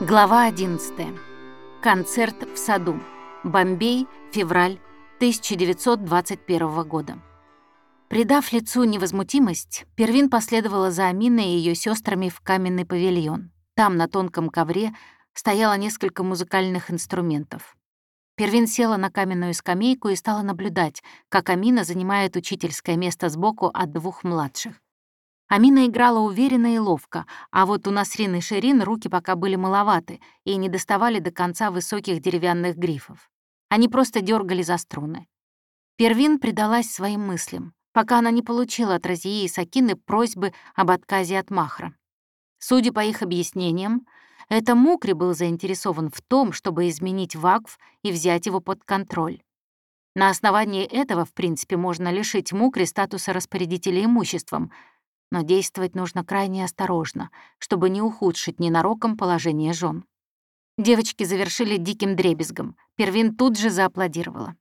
Глава 11. Концерт в саду. Бомбей, февраль 1921 года. Придав лицу невозмутимость, Первин последовала за Аминой и ее сестрами в каменный павильон. Там, на тонком ковре, стояло несколько музыкальных инструментов. Первин села на каменную скамейку и стала наблюдать, как Амина занимает учительское место сбоку от двух младших. Амина играла уверенно и ловко, а вот у Насрин и Ширин руки пока были маловаты и не доставали до конца высоких деревянных грифов. Они просто дергали за струны. Первин предалась своим мыслям, пока она не получила от Розии и Сакины просьбы об отказе от Махра. Судя по их объяснениям, это Мукри был заинтересован в том, чтобы изменить Вакф и взять его под контроль. На основании этого, в принципе, можно лишить Мукри статуса распорядителя имуществом — но действовать нужно крайне осторожно, чтобы не ухудшить ненароком положение жен. Девочки завершили диким дребезгом. Первин тут же зааплодировала.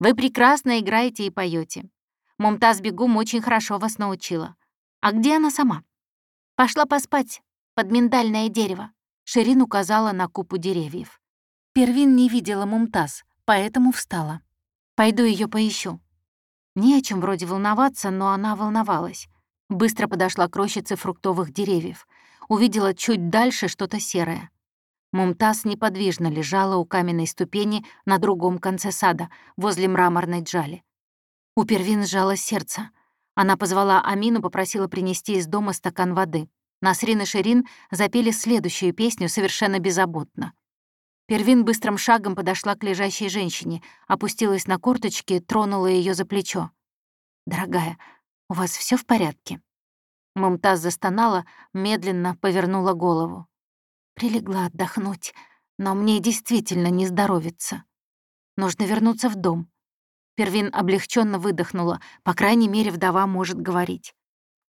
«Вы прекрасно играете и поете. Мумтаз Бегум очень хорошо вас научила. А где она сама?» «Пошла поспать под миндальное дерево», — Ширин указала на купу деревьев. Первин не видела Мумтаз, поэтому встала. «Пойду ее поищу». Не о чем вроде волноваться, но она волновалась. Быстро подошла к рощице фруктовых деревьев. Увидела чуть дальше что-то серое. Мумтаз неподвижно лежала у каменной ступени на другом конце сада, возле мраморной джали. У Первин сжало сердце. Она позвала Амину, попросила принести из дома стакан воды. Насрин и Ширин запели следующую песню совершенно беззаботно. Первин быстрым шагом подошла к лежащей женщине, опустилась на корточки, тронула ее за плечо. «Дорогая, у вас все в порядке?» Мумтаз застонала, медленно повернула голову. Прилегла отдохнуть, но мне действительно не здоровится. Нужно вернуться в дом. Первин облегченно выдохнула, по крайней мере, вдова может говорить.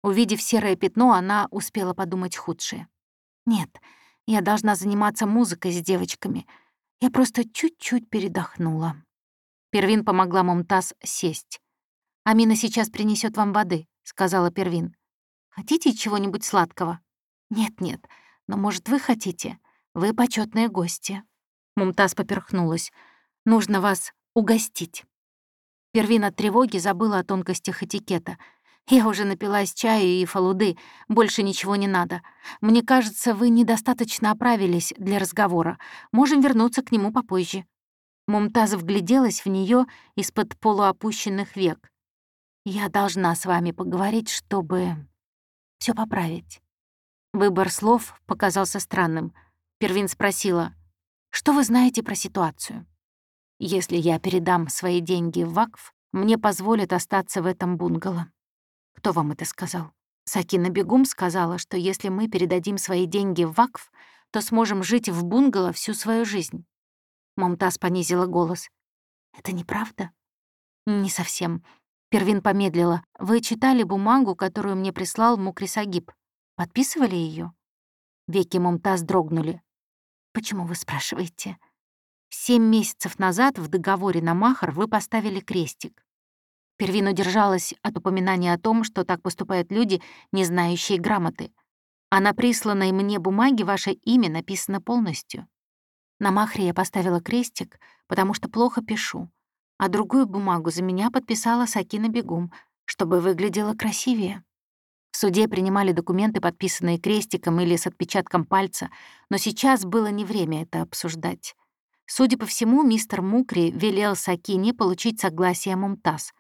Увидев серое пятно, она успела подумать худшее. «Нет, я должна заниматься музыкой с девочками. Я просто чуть-чуть передохнула». Первин помогла Мумтаз сесть. «Амина сейчас принесет вам воды», — сказала Первин. «Хотите чего-нибудь сладкого?» «Нет-нет, но, может, вы хотите? Вы почетные гости». Мумтаз поперхнулась. «Нужно вас угостить». Первин от тревоги забыла о тонкостях этикета. «Я уже напилась чаю и фалуды, больше ничего не надо. Мне кажется, вы недостаточно оправились для разговора. Можем вернуться к нему попозже». Мумтаз вгляделась в нее из-под полуопущенных век. Я должна с вами поговорить, чтобы все поправить. Выбор слов показался странным. Первин спросила, «Что вы знаете про ситуацию? Если я передам свои деньги в ВАКФ, мне позволят остаться в этом бунгало». «Кто вам это сказал?» Сакина Бегум сказала, что если мы передадим свои деньги в ВАКФ, то сможем жить в бунгало всю свою жизнь. Мумтаз понизила голос. «Это неправда?» «Не совсем. Первин помедлила. «Вы читали бумагу, которую мне прислал Мукрисагиб? Подписывали ее? Веки Мумтаз дрогнули. «Почему вы спрашиваете?» «Семь месяцев назад в договоре на Махар вы поставили крестик. Первин удержалась от упоминания о том, что так поступают люди, не знающие грамоты. А на присланной мне бумаге ваше имя написано полностью. На Махре я поставила крестик, потому что плохо пишу а другую бумагу за меня подписала Сакина Бегум, чтобы выглядело красивее. В суде принимали документы, подписанные крестиком или с отпечатком пальца, но сейчас было не время это обсуждать. Судя по всему, мистер Мукри велел Сакине получить согласие Мумтаз.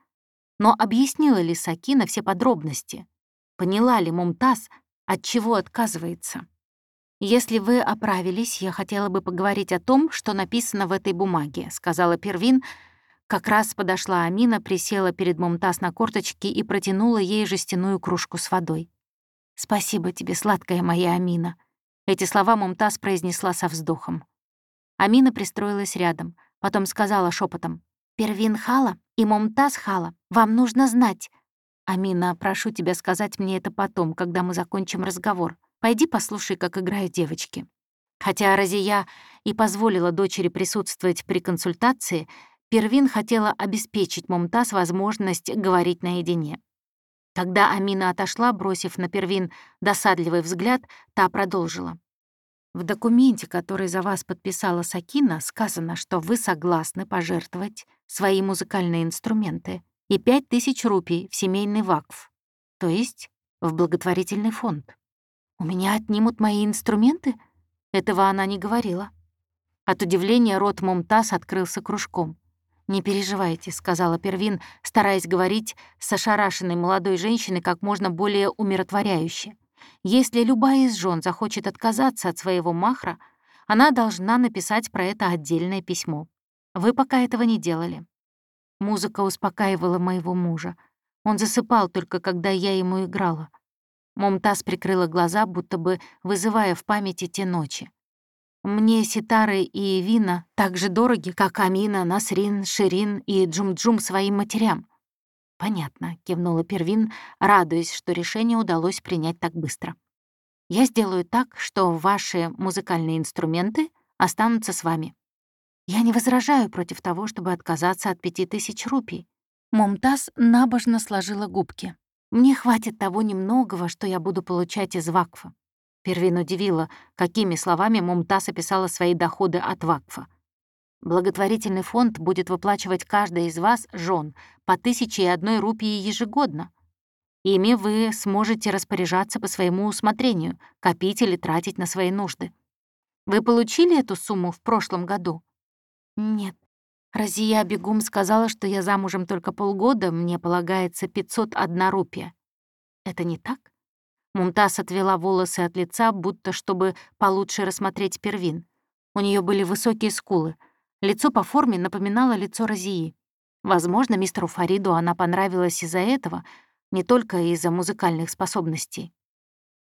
Но объяснила ли Сакина все подробности? Поняла ли Мумтаз, от чего отказывается? «Если вы оправились, я хотела бы поговорить о том, что написано в этой бумаге», — сказала Первин, — как раз подошла Амина, присела перед Мумтаз на корточки и протянула ей жестяную кружку с водой. «Спасибо тебе, сладкая моя Амина». Эти слова Мумтаз произнесла со вздохом. Амина пристроилась рядом, потом сказала шепотом: «Первин Хала и Мумтаз Хала, вам нужно знать». «Амина, прошу тебя сказать мне это потом, когда мы закончим разговор. Пойди послушай, как играют девочки». Хотя Розия и позволила дочери присутствовать при консультации, Первин хотела обеспечить Мумтаз возможность говорить наедине. Когда Амина отошла, бросив на Первин досадливый взгляд, та продолжила. В документе, который за вас подписала Сакина, сказано, что вы согласны пожертвовать свои музыкальные инструменты и пять тысяч рупий в семейный вакф, то есть в благотворительный фонд. У меня отнимут мои инструменты? Этого она не говорила. От удивления рот Мумтаз открылся кружком. «Не переживайте», — сказала Первин, стараясь говорить с ошарашенной молодой женщиной как можно более умиротворяюще. «Если любая из жен захочет отказаться от своего махра, она должна написать про это отдельное письмо. Вы пока этого не делали». Музыка успокаивала моего мужа. Он засыпал только, когда я ему играла. Момтаз прикрыла глаза, будто бы вызывая в памяти те ночи. Мне ситары и вина так же дороги, как Амина, Насрин, Ширин и Джум-Джум своим матерям. «Понятно», — кивнула Первин, радуясь, что решение удалось принять так быстро. «Я сделаю так, что ваши музыкальные инструменты останутся с вами. Я не возражаю против того, чтобы отказаться от пяти тысяч рупий». Мумтаз набожно сложила губки. «Мне хватит того немногого, что я буду получать из вакфа. Первин удивила, какими словами Мумтаз описала свои доходы от Вакфа. Благотворительный фонд будет выплачивать каждой из вас, жен, по тысяче и одной рупии ежегодно. Ими вы сможете распоряжаться по своему усмотрению, копить или тратить на свои нужды. Вы получили эту сумму в прошлом году? Нет. Разия Бегум сказала, что я замужем только полгода, мне полагается 501 рупия. Это не так? Мумтаз отвела волосы от лица, будто чтобы получше рассмотреть первин. У нее были высокие скулы. Лицо по форме напоминало лицо Розии. Возможно, мистеру Фариду она понравилась из-за этого, не только из-за музыкальных способностей.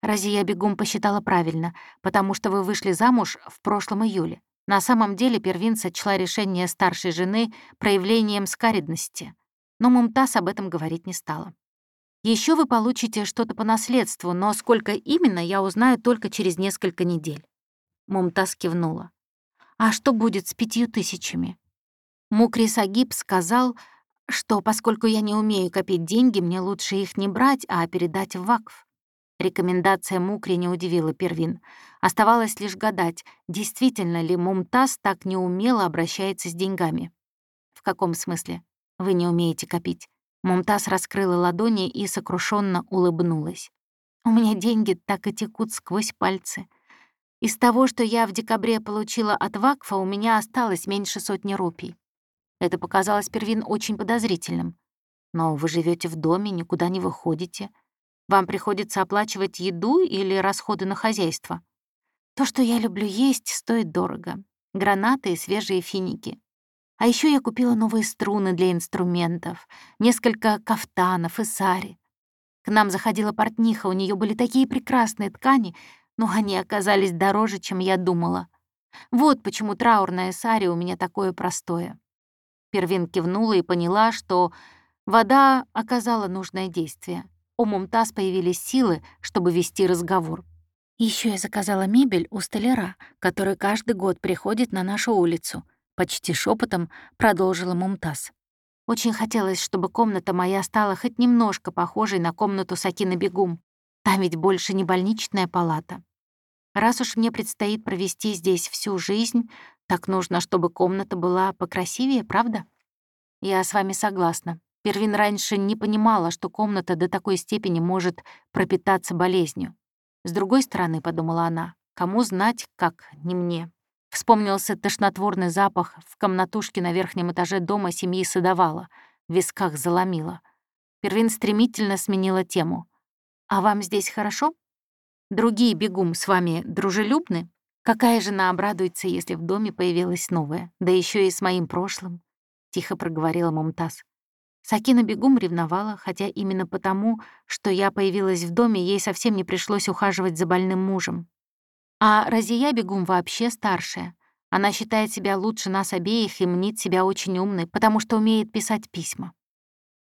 Розия Бегум посчитала правильно, потому что вы вышли замуж в прошлом июле. На самом деле Первин сочла решение старшей жены проявлением скаридности, но Мумтаз об этом говорить не стала. Еще вы получите что-то по наследству, но сколько именно, я узнаю только через несколько недель». Мумтаз кивнула. «А что будет с пятью тысячами?» Мукри Сагиб сказал, что поскольку я не умею копить деньги, мне лучше их не брать, а передать в вакф. Рекомендация Мукри не удивила Первин. Оставалось лишь гадать, действительно ли Мумтаз так неумело обращается с деньгами. «В каком смысле? Вы не умеете копить?» Мумтаз раскрыла ладони и сокрушенно улыбнулась. «У меня деньги так и текут сквозь пальцы. Из того, что я в декабре получила от Вакфа, у меня осталось меньше сотни рупий. Это показалось Первин очень подозрительным. Но вы живете в доме, никуда не выходите. Вам приходится оплачивать еду или расходы на хозяйство. То, что я люблю есть, стоит дорого. Гранаты и свежие финики. А еще я купила новые струны для инструментов, несколько кафтанов и сари. К нам заходила портниха, у нее были такие прекрасные ткани, но они оказались дороже, чем я думала. Вот почему траурное сари у меня такое простое. Первин кивнула и поняла, что вода оказала нужное действие. У Мумтаз появились силы, чтобы вести разговор. Еще я заказала мебель у столяра, который каждый год приходит на нашу улицу. Почти шепотом продолжила Мумтаз. Очень хотелось, чтобы комната моя стала хоть немножко похожей на комнату Сакины Бегум. Там ведь больше не больничная палата. Раз уж мне предстоит провести здесь всю жизнь, так нужно, чтобы комната была покрасивее, правда? Я с вами согласна. Первин раньше не понимала, что комната до такой степени может пропитаться болезнью. С другой стороны, подумала она, кому знать, как не мне. Вспомнился тошнотворный запах в комнатушке на верхнем этаже дома семьи Садовала. В висках заломило. Первин стремительно сменила тему. «А вам здесь хорошо? Другие бегум с вами дружелюбны? Какая жена обрадуется, если в доме появилась новая? Да еще и с моим прошлым?» — тихо проговорила Мумтаз. Сакина бегум ревновала, хотя именно потому, что я появилась в доме, ей совсем не пришлось ухаживать за больным мужем. А Разия Бегум вообще старшая. Она считает себя лучше нас обеих и мнит себя очень умной, потому что умеет писать письма.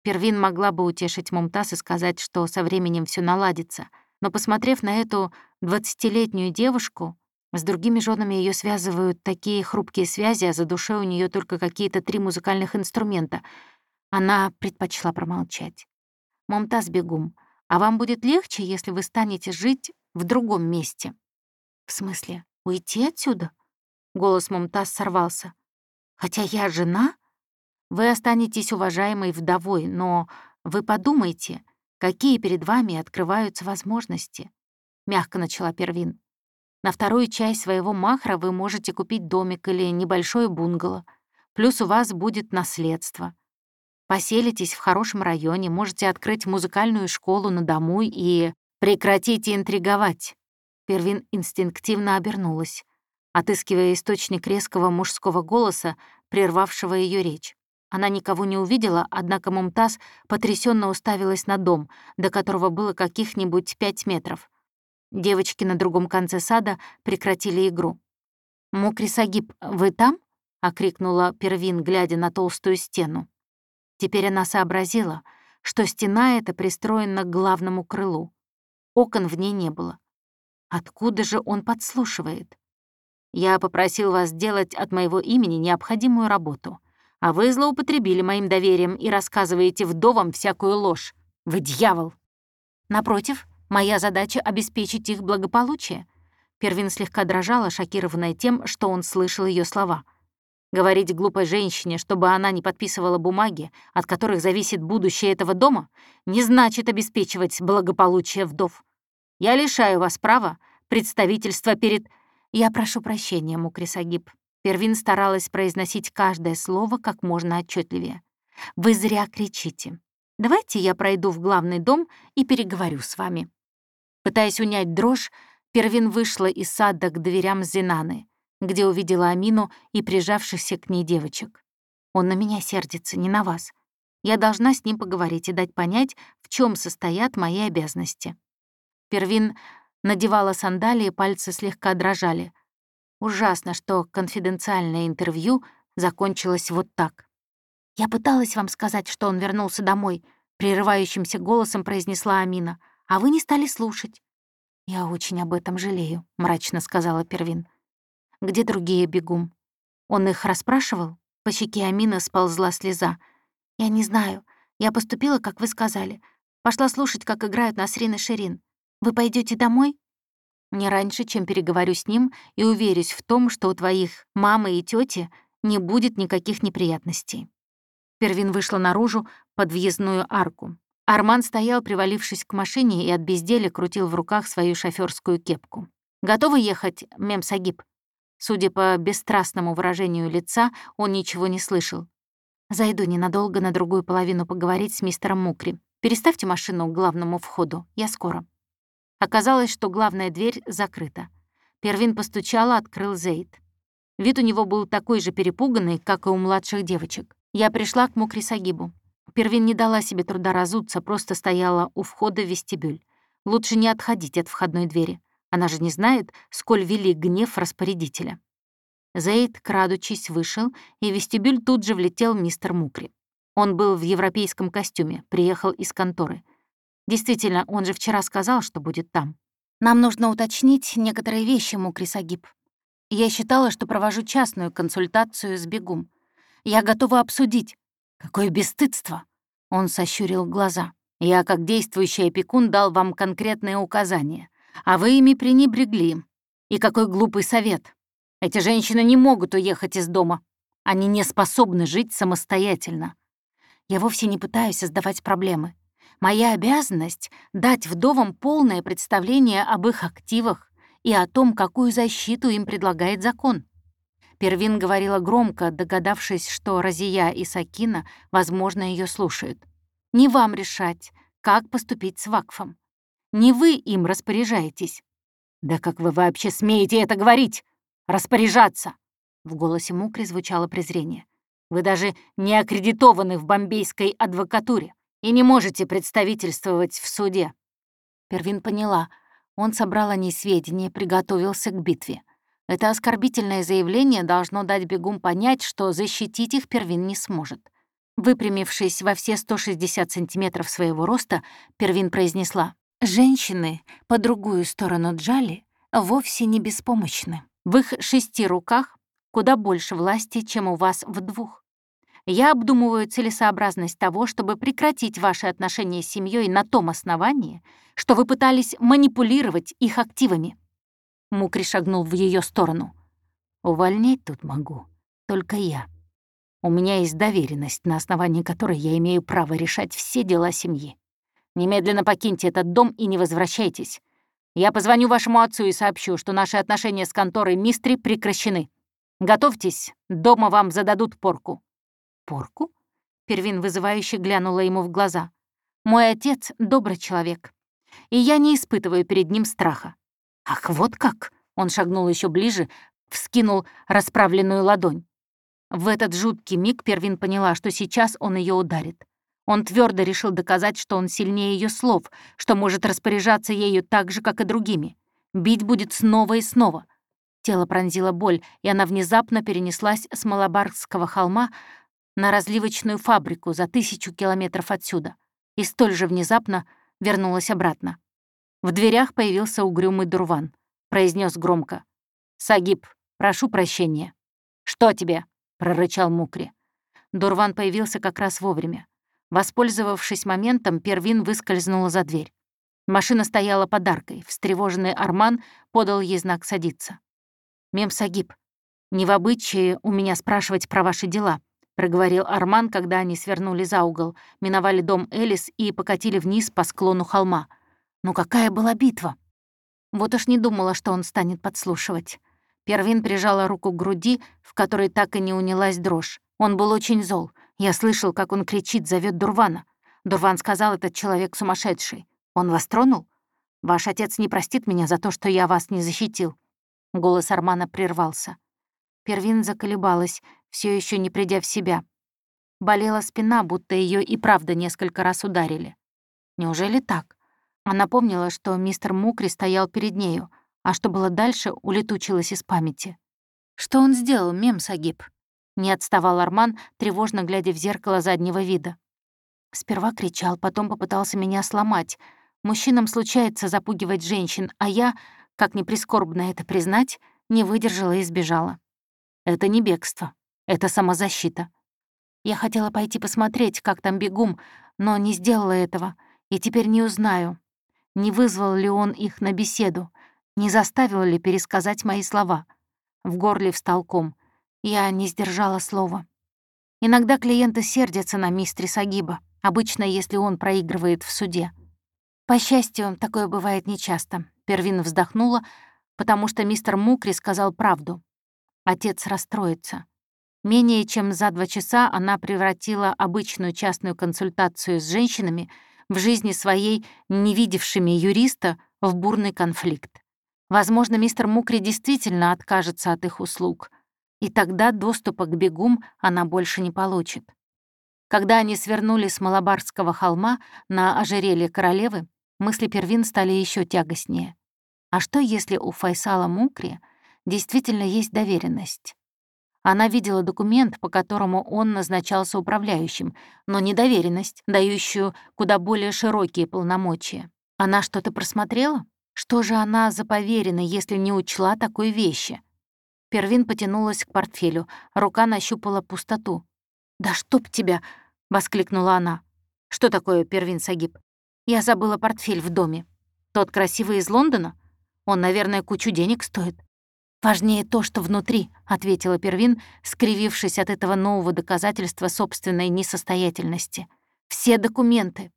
Первин могла бы утешить Мумтаз и сказать, что со временем все наладится, но, посмотрев на эту двадцатилетнюю девушку, с другими женами ее связывают такие хрупкие связи, а за душой у нее только какие-то три музыкальных инструмента. Она предпочла промолчать. «Мумтаз Бегум, а вам будет легче, если вы станете жить в другом месте?» «В смысле?» Уйти отсюда? Голос Мумтаз сорвался. Хотя я жена? Вы останетесь уважаемой вдовой, но вы подумайте, какие перед вами открываются возможности. Мягко начала Первин. На вторую часть своего махра вы можете купить домик или небольшое бунгало. Плюс у вас будет наследство. Поселитесь в хорошем районе, можете открыть музыкальную школу на дому и... Прекратите интриговать. Первин инстинктивно обернулась, отыскивая источник резкого мужского голоса, прервавшего ее речь. Она никого не увидела, однако Мумтаз потрясенно уставилась на дом, до которого было каких-нибудь пять метров. Девочки на другом конце сада прекратили игру. «Мукри Сагиб, вы там?» — окрикнула Первин, глядя на толстую стену. Теперь она сообразила, что стена эта пристроена к главному крылу. Окон в ней не было. Откуда же он подслушивает? Я попросил вас сделать от моего имени необходимую работу, а вы злоупотребили моим доверием и рассказываете вдовам всякую ложь. Вы дьявол! Напротив, Моя задача — обеспечить их благополучие». Первин слегка дрожала, шокированная тем, что он слышал ее слова. Говорить глупой женщине, чтобы она не подписывала бумаги, от которых зависит будущее этого дома, не значит обеспечивать благополучие вдов. Я лишаю вас права представительства перед... Я прошу прощения, Мукрисагиб. Первин старалась произносить каждое слово как можно отчетливее. Вы зря кричите. Давайте я пройду в главный дом и переговорю с вами. Пытаясь унять дрожь, Первин вышла из сада к дверям Зинаны, где увидела Амину и прижавшихся к ней девочек. «Он на меня сердится, не на вас. Я должна с ним поговорить и дать понять, в чем состоят мои обязанности». Первин надевала сандалии, пальцы слегка дрожали. Ужасно, что конфиденциальное интервью закончилось вот так. «Я пыталась вам сказать, что он вернулся домой», — прерывающимся голосом произнесла Амина — а вы не стали слушать». «Я очень об этом жалею», — мрачно сказала Первин. «Где другие бегум? Он их расспрашивал?» По щеке Амина сползла слеза. «Я не знаю. Я поступила, как вы сказали. Пошла слушать, как играют Насрин и Ширин. Вы пойдете домой?» «Не раньше, чем переговорю с ним и уверюсь в том, что у твоих мамы и тети не будет никаких неприятностей». Первин вышла наружу под въездную арку. Арман стоял, привалившись к машине, и от безделия крутил в руках свою шофёрскую кепку. «Готовы ехать, мем Сагиб?» Судя по бесстрастному выражению лица, он ничего не слышал. «Зайду ненадолго на другую половину поговорить с мистером Мукри. Переставьте машину к главному входу. Я скоро». Оказалось, что главная дверь закрыта. Первин постучала, открыл Зейд. Вид у него был такой же перепуганный, как и у младших девочек. Я пришла к Мукри Сагибу. Первин не дала себе труда разуться, просто стояла у входа в вестибюль. Лучше не отходить от входной двери. Она же не знает, сколь велик гнев распорядителя. Зейд, крадучись, вышел, и в вестибюль тут же влетел мистер Мукри. Он был в европейском костюме, приехал из конторы. Действительно, он же вчера сказал, что будет там. Нам нужно уточнить некоторые вещи, Мукри Сагиб. Я считала, что провожу частную консультацию с Бегум. Я готова обсудить, «Какое бесстыдство!» — он сощурил глаза. «Я, как действующий опекун, дал вам конкретные указания, а вы ими пренебрегли. И какой глупый совет! Эти женщины не могут уехать из дома. Они не способны жить самостоятельно. Я вовсе не пытаюсь создавать проблемы. Моя обязанность — дать вдовам полное представление об их активах и о том, какую защиту им предлагает закон. Первин говорила громко, догадавшись, что Разия и Сакина, возможно, ее слушают. «Не вам решать, как поступить с Вакфом. Не вы им распоряжаетесь». «Да как вы вообще смеете это говорить? Распоряжаться!» В голосе Мукри звучало презрение. «Вы даже не аккредитованы в бомбейской адвокатуре и не можете представительствовать в суде». Первин поняла. Он собрал о ней сведения, приготовился к битве. Это оскорбительное заявление должно дать бегум понять, что защитить их Первин не сможет. Выпрямившись во все 160 сантиметров своего роста, Первин произнесла, «Женщины по другую сторону Джали вовсе не беспомощны. В их шести руках куда больше власти, чем у вас в двух. Я обдумываю целесообразность того, чтобы прекратить ваши отношения с семьей на том основании, что вы пытались манипулировать их активами. Мукри шагнул в ее сторону. «Увольнять тут могу. Только я. У меня есть доверенность, на основании которой я имею право решать все дела семьи. Немедленно покиньте этот дом и не возвращайтесь. Я позвоню вашему отцу и сообщу, что наши отношения с конторой Мистри прекращены. Готовьтесь, дома вам зададут порку». «Порку?» Первин вызывающе глянула ему в глаза. «Мой отец — добрый человек, и я не испытываю перед ним страха». «Ах, вот как!» — он шагнул еще ближе, вскинул расправленную ладонь. В этот жуткий миг Первин поняла, что сейчас он ее ударит. Он твердо решил доказать, что он сильнее ее слов, что может распоряжаться ею так же, как и другими. Бить будет снова и снова. Тело пронзила боль, и она внезапно перенеслась с Малабарского холма на разливочную фабрику за тысячу километров отсюда и столь же внезапно вернулась обратно. В дверях появился угрюмый Дурван. Произнес громко. «Сагиб, прошу прощения». «Что тебе?» — прорычал Мукри. Дурван появился как раз вовремя. Воспользовавшись моментом, Первин выскользнула за дверь. Машина стояла подаркой. Встревоженный Арман подал ей знак садиться. «Мем Сагиб, не в обычае у меня спрашивать про ваши дела», — проговорил Арман, когда они свернули за угол, миновали дом Элис и покатили вниз по склону холма. «Ну какая была битва?» Вот уж не думала, что он станет подслушивать. Первин прижала руку к груди, в которой так и не унялась дрожь. Он был очень зол — я слышал, как он кричит, зовет Дурвана. Дурван сказал, этот человек сумасшедший. Он вас тронул? Ваш отец не простит меня за то, что я вас не защитил. Голос Армана прервался. Первин заколебалась, все еще не придя в себя. Болела спина, будто ее и правда несколько раз ударили. Неужели так? Она помнила, что мистер Мукри стоял перед нею, а что было дальше, улетучилось из памяти. Что он сделал, мем Сагиб? Не отставал Арман, тревожно глядя в зеркало заднего вида. Сперва кричал, потом попытался меня сломать. Мужчинам случается запугивать женщин, а я, как ни прискорбно это признать, не выдержала и сбежала. Это не бегство, это самозащита. Я хотела пойти посмотреть, как там бегум, но не сделала этого, и теперь не узнаю, не вызвал ли он их на беседу, не заставил ли пересказать мои слова. В горле встал ком. Я не сдержала слова. Иногда клиенты сердятся на мистре Сагиба, обычно если он проигрывает в суде. По счастью, такое бывает нечасто. Первин вздохнула, потому что мистер Мукри сказал правду. Отец расстроится. Менее чем за два часа она превратила обычную частную консультацию с женщинами в жизни своей, не видевшими юриста, в бурный конфликт. Возможно, мистер Мукри действительно откажется от их услуг — и тогда доступа к бегум она больше не получит. Когда они свернули с Малабарского холма на ожерелье королевы, мысли Первин стали еще тягостнее. А что, если у Файсала Мукри действительно есть доверенность? Она видела документ, по которому он назначался управляющим, но не доверенность, дающую куда более широкие полномочия. Она что-то просмотрела? Что же она за поверенной, если не учла такой вещи? Первин потянулась к портфелю, рука нащупала пустоту. «Да чтоб тебя!» — воскликнула она. «Что такое, Первин Сагиб?» «Я забыла портфель в доме. Тот красивый из Лондона? Он, наверное, кучу денег стоит». «Важнее то, что внутри», — ответила Первин, скривившись от этого нового доказательства собственной несостоятельности. «Все документы.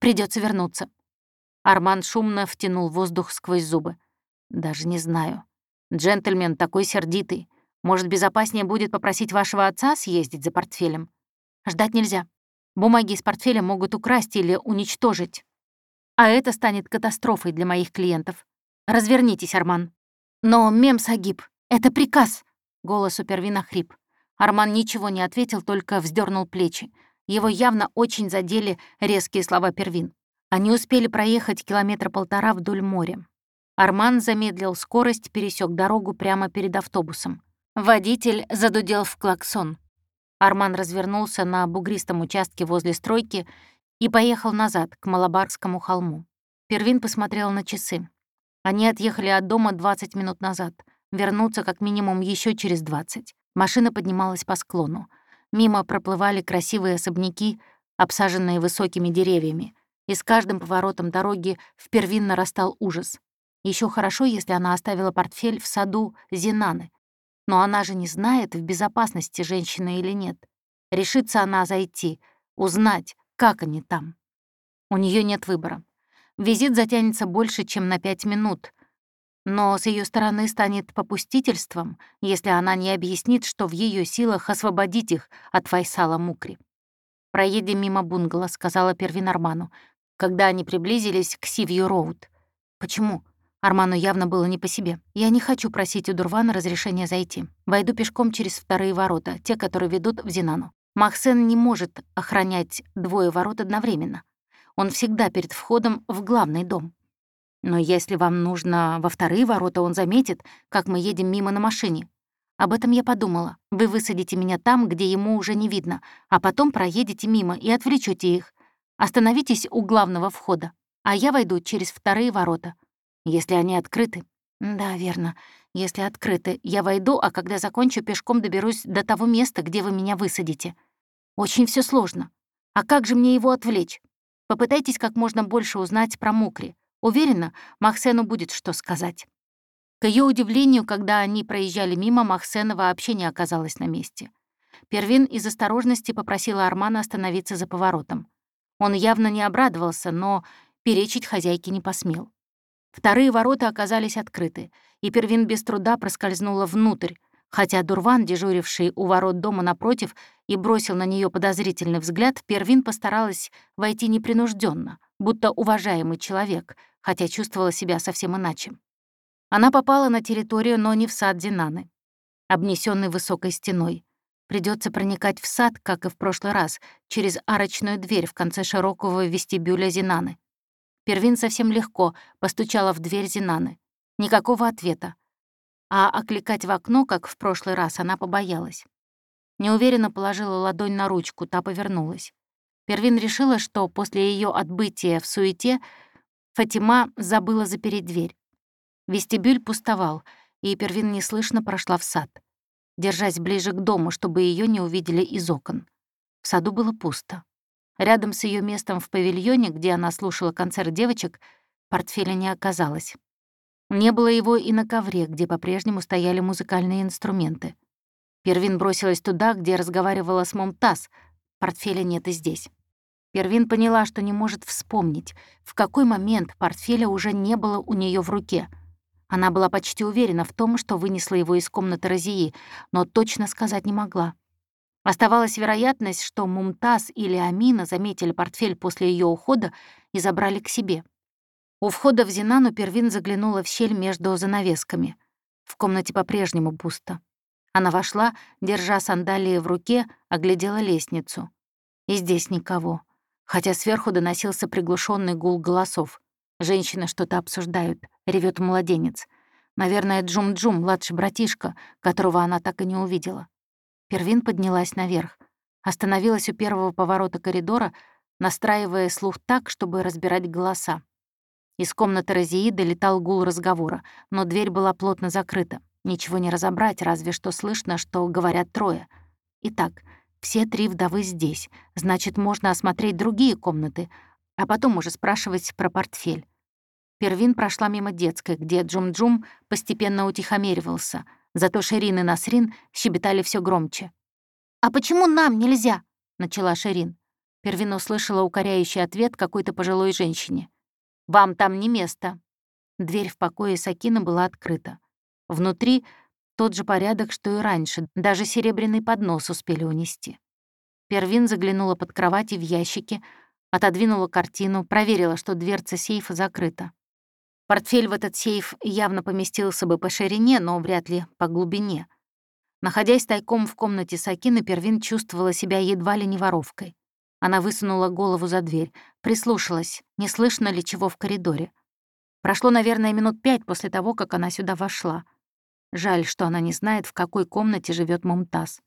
Придется вернуться». Арман шумно втянул воздух сквозь зубы. «Даже не знаю. Джентльмен такой сердитый. Может, безопаснее будет попросить вашего отца съездить за портфелем? Ждать нельзя. Бумаги из портфеля могут украсть или уничтожить. А это станет катастрофой для моих клиентов. Развернитесь, Арман. Но, мем Сагиб, это приказ. Голос у Первина хрип. Арман ничего не ответил, только вздернул плечи. Его явно очень задели резкие слова Первин. Они успели проехать километра полтора вдоль моря. Арман замедлил скорость, пересек дорогу прямо перед автобусом. Водитель задудел в клаксон. Арман развернулся на бугристом участке возле стройки и поехал назад, к Малабарскому холму. Первин посмотрел на часы. Они отъехали от дома 20 минут назад. Вернуться как минимум еще через 20. Машина поднималась по склону. Мимо проплывали красивые особняки, обсаженные высокими деревьями. И с каждым поворотом дороги в Первин нарастал ужас. Еще хорошо, если она оставила портфель в саду Зинаны. Но она же не знает, в безопасности женщина или нет. Решится она зайти, узнать, как они там. У нее нет выбора. Визит затянется больше, чем на пять минут. Но с ее стороны станет попустительством, если она не объяснит, что в ее силах освободить их от Файсала Мукри. «Проедем мимо бунгало», — сказала Первин Арману, когда они приблизились к Сивью-Роуд. «Почему?» Арману явно было не по себе. «Я не хочу просить у Дурвана разрешения зайти. Войду пешком через вторые ворота, те, которые ведут в Зинану. Махсен не может охранять двое ворот одновременно. Он всегда перед входом в главный дом. Но если вам нужно во вторые ворота, он заметит, как мы едем мимо на машине. Об этом я подумала. Вы высадите меня там, где ему уже не видно, а потом проедете мимо и отвлечете их. Остановитесь у главного входа, а я войду через вторые ворота. Если они открыты. Да, верно. Если открыты, я войду, а когда закончу, пешком доберусь до того места, где вы меня высадите. Очень все сложно. А как же мне его отвлечь? Попытайтесь как можно больше узнать про Мукри. Уверена, Махсену будет что сказать. К ее удивлению, когда они проезжали мимо, Махсена вообще не оказалась на месте. Первин из осторожности попросила Армана остановиться за поворотом. Он явно не обрадовался, но перечить хозяйке не посмел. Вторые ворота оказались открыты, и Первин без труда проскользнула внутрь, хотя Дурван, дежуривший у ворот дома напротив, и бросил на нее подозрительный взгляд, Первин постаралась войти непринужденно, будто уважаемый человек, хотя чувствовала себя совсем иначе. Она попала на территорию, но не в сад Динаны, обнесенный высокой стеной. Придется проникать в сад, как и в прошлый раз, через арочную дверь в конце широкого вестибюля Зинаны. Первин совсем легко постучала в дверь Зинаны. Никакого ответа. А окликать в окно, как в прошлый раз, она побоялась. Неуверенно положила ладонь на ручку, та повернулась. Первин решила, что после ее отбытия в суете Фатима забыла запереть дверь. Вестибюль пустовал, и Первин неслышно прошла в сад, держась ближе к дому, чтобы ее не увидели из окон. В саду было пусто. Рядом с ее местом в павильоне, где она слушала концерт девочек, портфеля не оказалось. Не было его и на ковре, где по-прежнему стояли музыкальные инструменты. Первин бросилась туда, где разговаривала с Момтаз. Портфеля нет и здесь. Первин поняла, что не может вспомнить, в какой момент портфеля уже не было у нее в руке. Она была почти уверена в том, что вынесла его из комнаты Розии, но точно сказать не могла. Оставалась вероятность, что Мумтаз или Амина заметили портфель после ее ухода и забрали к себе. У входа в Зинану Первин заглянула в щель между занавесками. В комнате по-прежнему пусто. Она вошла, держа сандалии в руке, оглядела лестницу. И здесь никого. Хотя сверху доносился приглушенный гул голосов. Женщины что-то обсуждают, ревет младенец. Наверное, Джум-Джум, младший братишка, которого она так и не увидела. Первин поднялась наверх. Остановилась у первого поворота коридора, настраивая слух так, чтобы разбирать голоса. Из комнаты Розии долетал гул разговора, но дверь была плотно закрыта. Ничего не разобрать, разве что слышно, что говорят трое. Итак, все три вдовы здесь, значит, можно осмотреть другие комнаты, а потом уже спрашивать про портфель. Первин прошла мимо детской, где Джум-Джум постепенно утихомиривался, зато Ширин и Насрин щебетали все громче. «А почему нам нельзя?» — начала Ширин. Первин услышала укоряющий ответ какой-то пожилой женщине. Вам там не место». Дверь в покое Сакина была открыта. Внутри тот же порядок, что и раньше, даже серебряный поднос успели унести. Первин заглянула под кровать и в ящики, отодвинула картину, проверила, что дверца сейфа закрыта. Портфель в этот сейф явно поместился бы по ширине, но вряд ли по глубине. Находясь тайком в комнате Сакины, Первин чувствовала себя едва ли не воровкой. Она высунула голову за дверь, прислушалась, не слышно ли чего в коридоре. Прошло, наверное, минут пять после того, как она сюда вошла. Жаль, что она не знает, в какой комнате живет Мумтаз.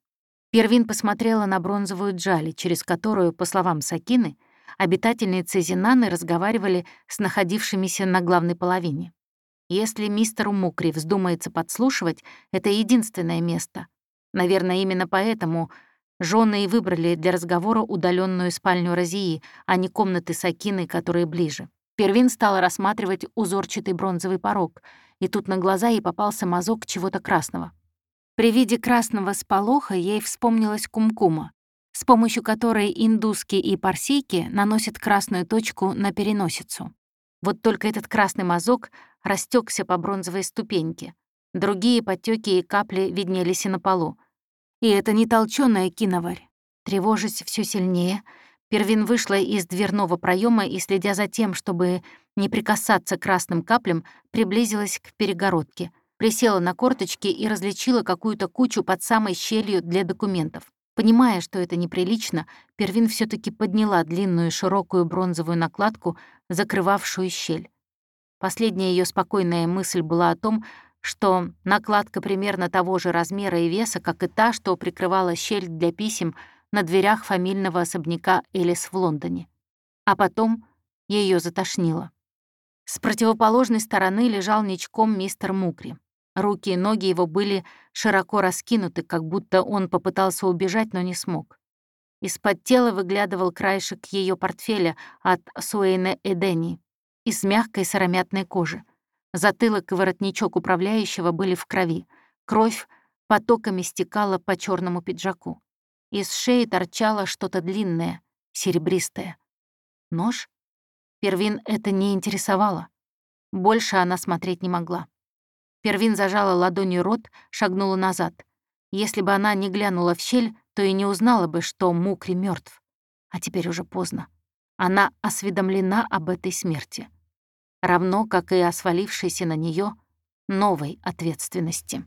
Первин посмотрела на бронзовую джали, через которую, по словам Сакины, обитательницы Зинаны разговаривали с находившимися на главной половине. Если мистеру Мукри вздумается подслушивать, это единственное место. Наверное, именно поэтому Жены и выбрали для разговора удаленную спальню Розии, а не комнаты с Акиной, которые ближе. Первин стала рассматривать узорчатый бронзовый порог, и тут на глаза ей попался мазок чего-то красного. При виде красного сполоха ей вспомнилась кумкума, с помощью которой индуски и парсийки наносят красную точку на переносицу. Вот только этот красный мазок растекся по бронзовой ступеньке. Другие потеки и капли виднелись и на полу. И это не толчёная киноварь. Тревожась все сильнее, Первин вышла из дверного проема и, следя за тем, чтобы не прикасаться к красным каплям, приблизилась к перегородке, присела на корточки и различила какую-то кучу под самой щелью для документов. Понимая, что это неприлично, Первин все таки подняла длинную широкую бронзовую накладку, закрывавшую щель. Последняя ее спокойная мысль была о том, что накладка примерно того же размера и веса, как и та, что прикрывала щель для писем на дверях фамильного особняка Элис в Лондоне. А потом ее затошнило. С противоположной стороны лежал ничком мистер Мукри. Руки и ноги его были широко раскинуты, как будто он попытался убежать, но не смог. Из-под тела выглядывал краешек ее портфеля от Суэйна Эдени из мягкой сыромятной кожи. Затылок и воротничок управляющего были в крови. Кровь потоками стекала по черному пиджаку. Из шеи торчало что-то длинное, серебристое. Нож? Первин это не интересовало. Больше она смотреть не могла. Первин зажала ладонью рот, шагнула назад. Если бы она не глянула в щель, то и не узнала бы, что Мукри мертв. А теперь уже поздно. Она осведомлена об этой смерти. Равно, как и о свалившейся на нее новой ответственности.